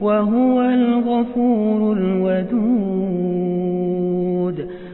وهو الغفور الرحيم